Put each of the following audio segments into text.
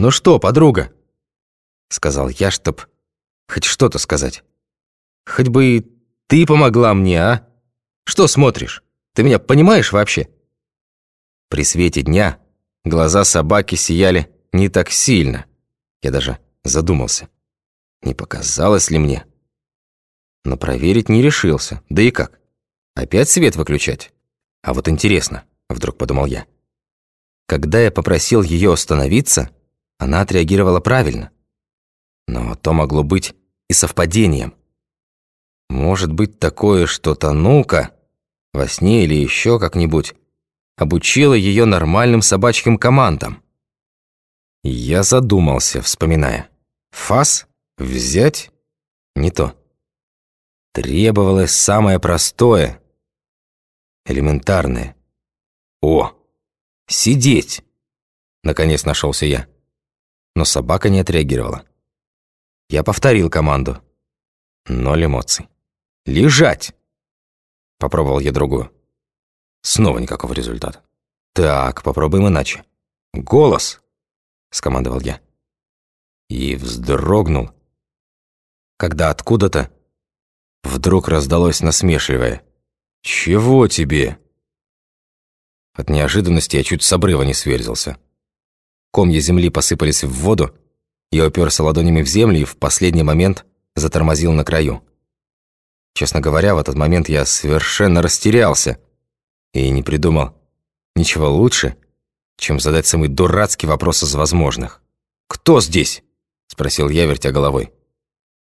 «Ну что, подруга?» Сказал я, чтоб хоть что-то сказать. «Хоть бы и ты помогла мне, а? Что смотришь? Ты меня понимаешь вообще?» При свете дня глаза собаки сияли не так сильно. Я даже задумался, не показалось ли мне. Но проверить не решился. Да и как? Опять свет выключать? А вот интересно, вдруг подумал я. Когда я попросил ее остановиться, она отреагировала правильно. Но то могло быть и совпадением. Может быть такое, что Танука во сне или еще как-нибудь обучила ее нормальным собачьим командам. Я задумался, вспоминая. Фас? Взять? Не то. Требовалось самое простое, элементарное. О, сидеть! Наконец нашелся я. Но собака не отреагировала. Я повторил команду. Ноль эмоций. «Лежать!» Попробовал я другую. Снова никакого результата. «Так, попробуем иначе. Голос!» Скомандовал я. И вздрогнул, когда откуда-то вдруг раздалось насмешливое «Чего тебе?» От неожиданности я чуть с обрыва не сверзился. Комья земли посыпались в воду, я уперся ладонями в землю и в последний момент затормозил на краю. Честно говоря, в этот момент я совершенно растерялся и не придумал ничего лучше, чем задать самый дурацкий вопрос из возможных. «Кто здесь?» – спросил я, вертя головой.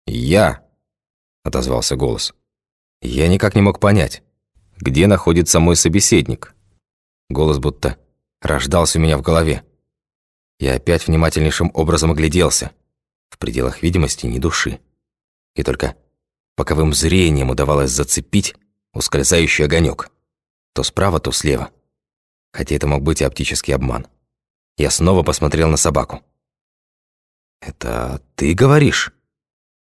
«Я», – отозвался голос. Я никак не мог понять, где находится мой собеседник. Голос будто рождался у меня в голове. Я опять внимательнейшим образом огляделся. В пределах видимости ни души. И только боковым зрением удавалось зацепить ускользающий огонек. То справа, то слева. Хотя это мог быть и оптический обман. Я снова посмотрел на собаку. «Это ты говоришь?»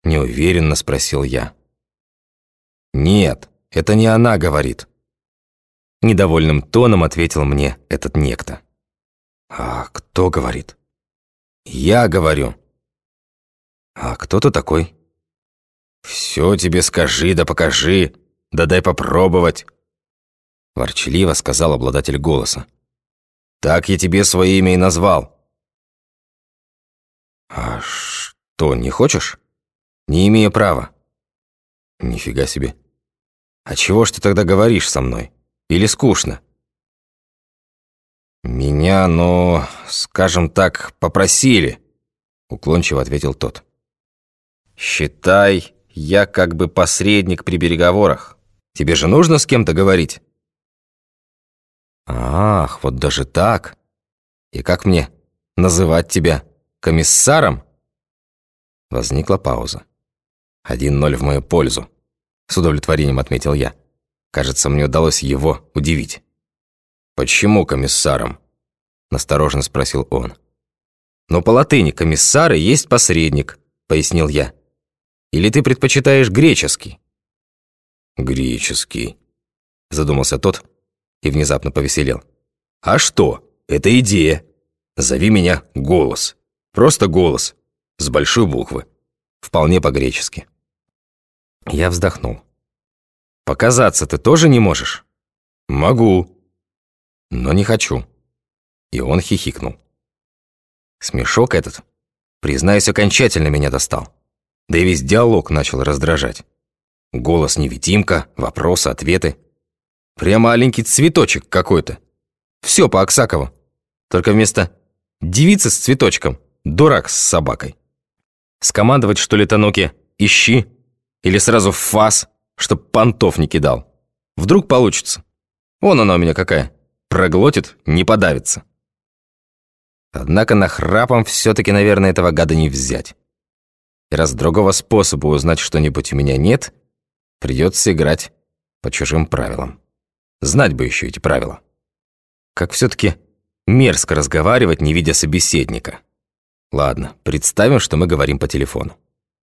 Неуверенно спросил я. «Нет, это не она говорит». Недовольным тоном ответил мне этот некто. «А кто говорит?» «Я говорю». «А кто ты такой?» «Все тебе скажи, да покажи, да дай попробовать», ворчливо сказал обладатель голоса. «Так я тебе свое имя и назвал». «А что, не хочешь?» «Не имею права». «Нифига себе. А чего ж ты тогда говоришь со мной? Или скучно?» «Меня, ну, скажем так, попросили», — уклончиво ответил тот. «Считай, я как бы посредник при переговорах. Тебе же нужно с кем-то говорить?» «Ах, вот даже так. И как мне называть тебя? Комиссаром?» Возникла пауза. «Один ноль в мою пользу», — с удовлетворением отметил я. Кажется, мне удалось его удивить. «Почему комиссаром?» – настороженно спросил он. «Но по латыни комиссары есть посредник», – пояснил я. «Или ты предпочитаешь греческий?» «Греческий», – задумался тот и внезапно повеселел. «А что? Это идея. Зови меня Голос. Просто Голос. С большой буквы. Вполне по-гречески». Я вздохнул. «Показаться ты тоже не можешь?» «Могу», но не хочу». И он хихикнул. Смешок этот, признаюсь, окончательно меня достал. Да и весь диалог начал раздражать. Голос-невидимка, вопросы, ответы. Прямо маленький цветочек какой-то. Все по Аксакову. Только вместо девицы с цветочком, дурак с собакой. Скомандовать, что ли, Таноки, ищи. Или сразу в фас, чтоб понтов не кидал. Вдруг получится. Вон она у меня какая. Проглотит, не подавится. Однако нахрапом все-таки, наверное, этого гада не взять. И раз другого способа узнать что-нибудь у меня нет, придется играть по чужим правилам. Знать бы еще эти правила. Как все-таки мерзко разговаривать, не видя собеседника. Ладно, представим, что мы говорим по телефону.